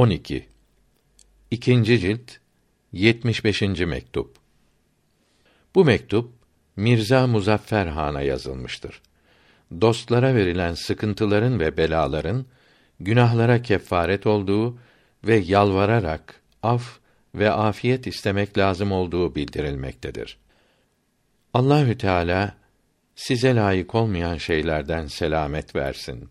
12. İkinci cilt 75. mektup. Bu mektup Mirza Muzaffer Han'a yazılmıştır. Dostlara verilen sıkıntıların ve belaların günahlara kefaret olduğu ve yalvararak af ve afiyet istemek lazım olduğu bildirilmektedir. Allahü Teala size layık olmayan şeylerden selamet versin.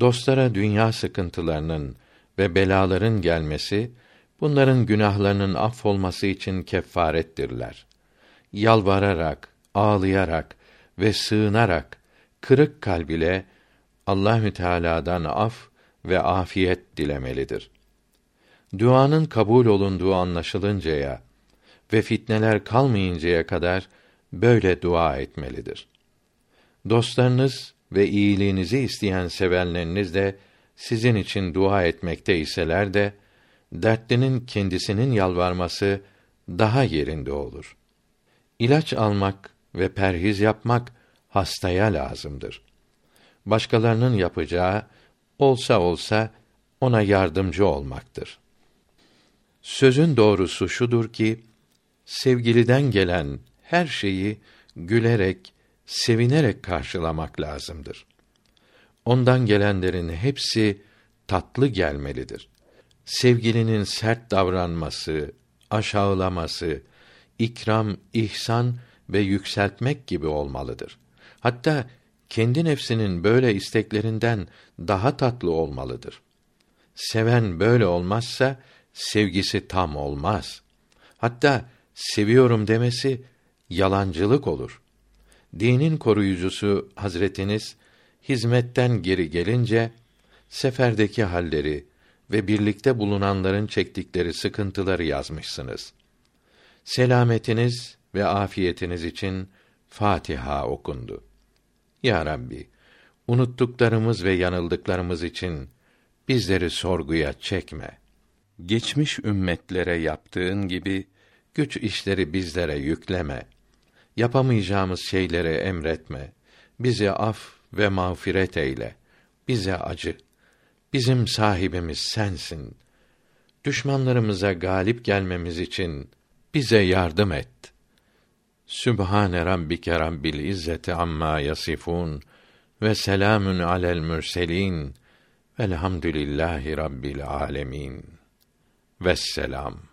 Dostlara dünya sıkıntılarının ve belaların gelmesi bunların günahlarının affolması için kefarettirler. Yalvararak, ağlayarak ve sığınarak kırık kalb ile Allahü Teala'dan af ve afiyet dilemelidir. Duanın kabul olunduğu anlaşılıncaya ve fitneler kalmayıncaya kadar böyle dua etmelidir. Dostlarınız ve iyiliğinizi isteyen sevenleriniz de sizin için dua etmekte iseler de dertlinin kendisinin yalvarması daha yerinde olur. İlaç almak ve perhiz yapmak hastaya lazımdır. Başkalarının yapacağı olsa olsa ona yardımcı olmaktır. Sözün doğrusu şudur ki sevgiliden gelen her şeyi gülerek, sevinerek karşılamak lazımdır. Ondan gelenlerin hepsi tatlı gelmelidir. Sevgilinin sert davranması, aşağılaması, ikram, ihsan ve yükseltmek gibi olmalıdır. Hatta kendi nefsinin böyle isteklerinden daha tatlı olmalıdır. Seven böyle olmazsa sevgisi tam olmaz. Hatta seviyorum demesi yalancılık olur. Dinin koruyucusu Hazretiniz hizmetten geri gelince seferdeki halleri ve birlikte bulunanların çektikleri sıkıntıları yazmışsınız. Selametiniz ve afiyetiniz için Fatiha okundu. Ya Rabbi, unuttuklarımız ve yanıldıklarımız için bizleri sorguya çekme. Geçmiş ümmetlere yaptığın gibi güç işleri bizlere yükleme. Yapamayacağımız şeyleri emretme. Bizi af ve mağfiret eyle. Bize acı. Bizim sahibimiz sensin. Düşmanlarımıza galip gelmemiz için bize yardım et. Sübhane rabbike rabbil izzeti amma yasifun ve selamün alel mürselin velhamdülillahi rabbil alemin. Vesselam.